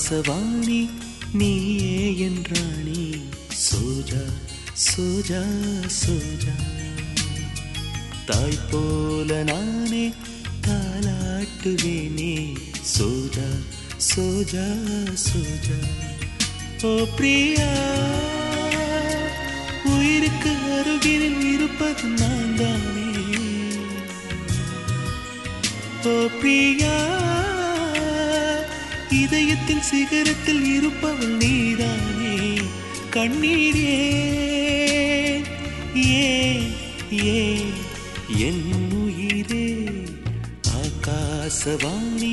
ஆகாசவாணி நீயே என்றாணி சோஜா சோஜா சோஜா. தாய் போல நானே தாலாட்டுவேனே சோஜா சோஜா சோஜா. ஓ பிரியா உயிருக்கு அருகில் இருப்பது நான் தானே ஓ பிரியா இதயத்தின் சிகரத்தில் இருப்பவள் நீதானே? கண்ணீரே ஏன் ஏன் ஏன் என் உயிரே ஆகாசவாணி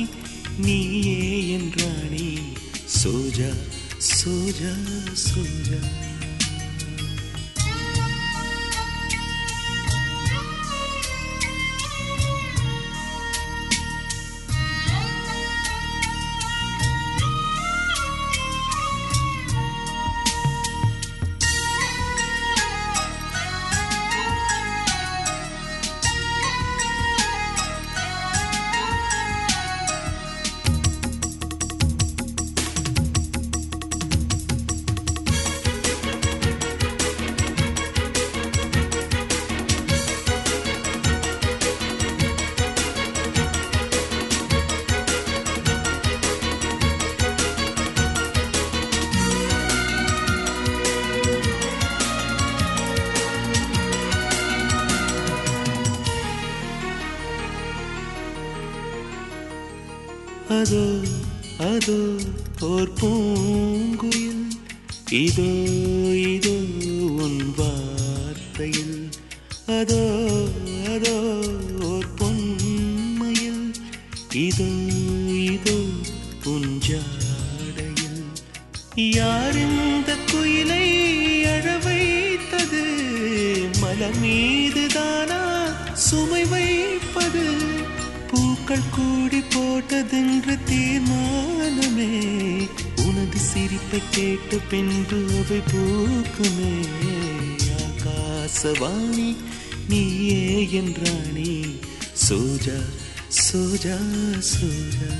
நீயே என்றாணி சோஜா சோஜா சோஜா அதோ அதோ ஓர் பூங்குயில். இதோ இதோ உன் வார்த்தையில். அதோ அதோ ஓர் பொன்மையில். இதோ இதோ உன் ஜாடையில். யார் இந்த குயிலை அழவைத்தது மலர் மீதுதானா சுமை வைப்பது? பூக்கள் கூடி போட்டதென்று தீர்மானமே. உனது சிரிப்பை கேட்டு பின்பு அவை பூக்குமே. ஆகாசவாணி நீயே என்றாணி சோஜா சோஜா சோஜா.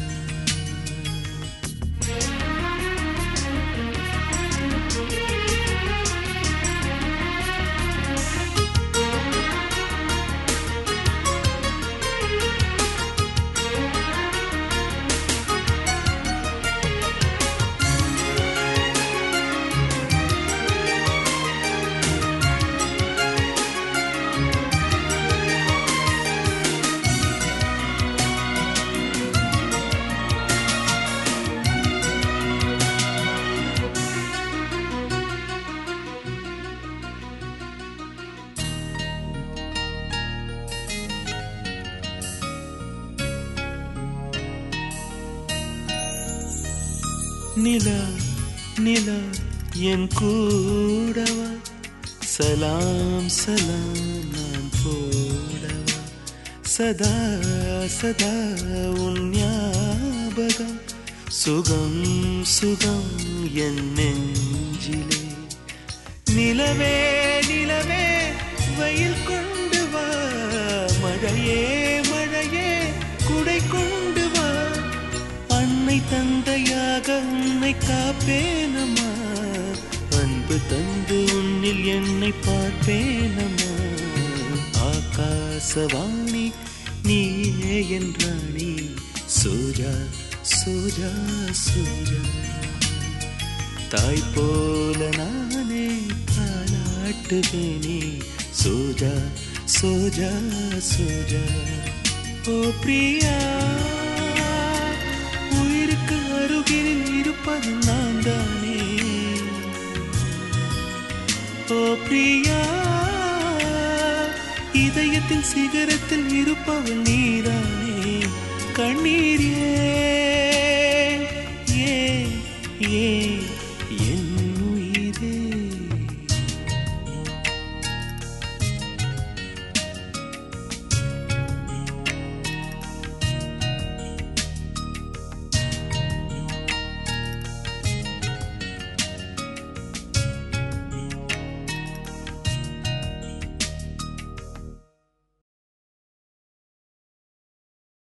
நில நில என் கூடவா? சலாம் சலாம் நான் போடவா? சதா சதா உன் ஞாபகம். சுகம் சுகம் என் நெஞ்சிலே. நிலவே நிலவே வெயில் கொண்டு வா. மழையே மழையே குடை கொண்டு வா. அன்னை தந்தையா தந்தையாக உன்னை காப்பேனம்மா அன்பு தந்து உன்னில் என்னை பார்ப்பேனம்மா. ஆகாசவாணி நீயே என்றாணி சூஜா சூஜா சூஜா தாய் போல நானே தாலாட்டுவேனே சூஜா சூஜா சூஜா ஓ பிரியா.